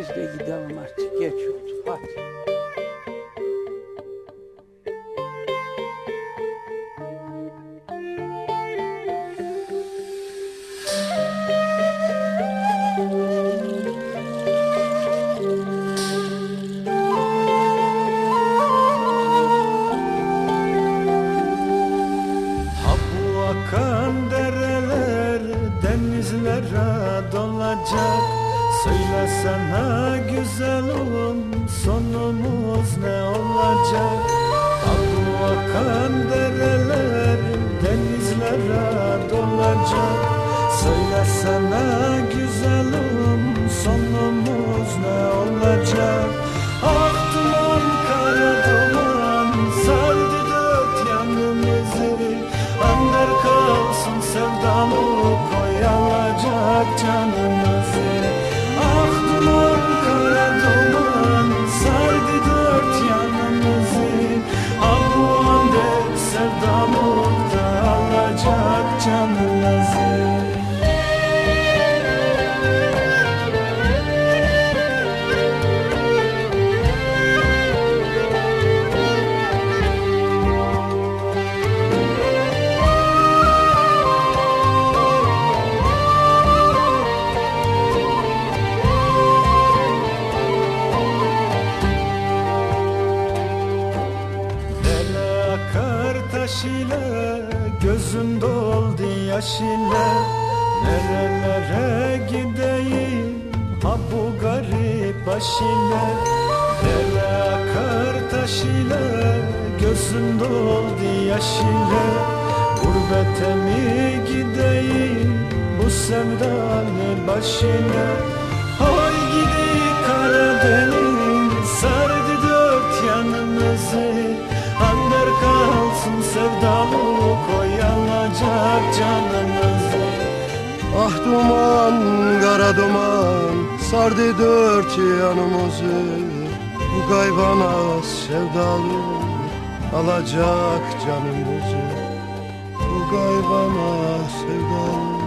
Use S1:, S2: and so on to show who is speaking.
S1: Biz de gidelim artık. Geç oldu. Hadi.
S2: Akan dereler denizlere dolacak Söylesene güzelim sonumuz ne olacak? Ha bu akan dereler taş ile Gözüm doldu yaş ile Nerelere gideyim Ha bu garip baş ile Dere akar taş ile Gözüm doldu yaş ile Gurbete mi gideyim Bu sevdanın başına? Hay gidi Karadeniz koyalacak canımızı
S3: Ah duman, kara duman sardı dört yanımızı. Bu kaybana sevdalı alacak canımızı. Bu kaybana sevdalı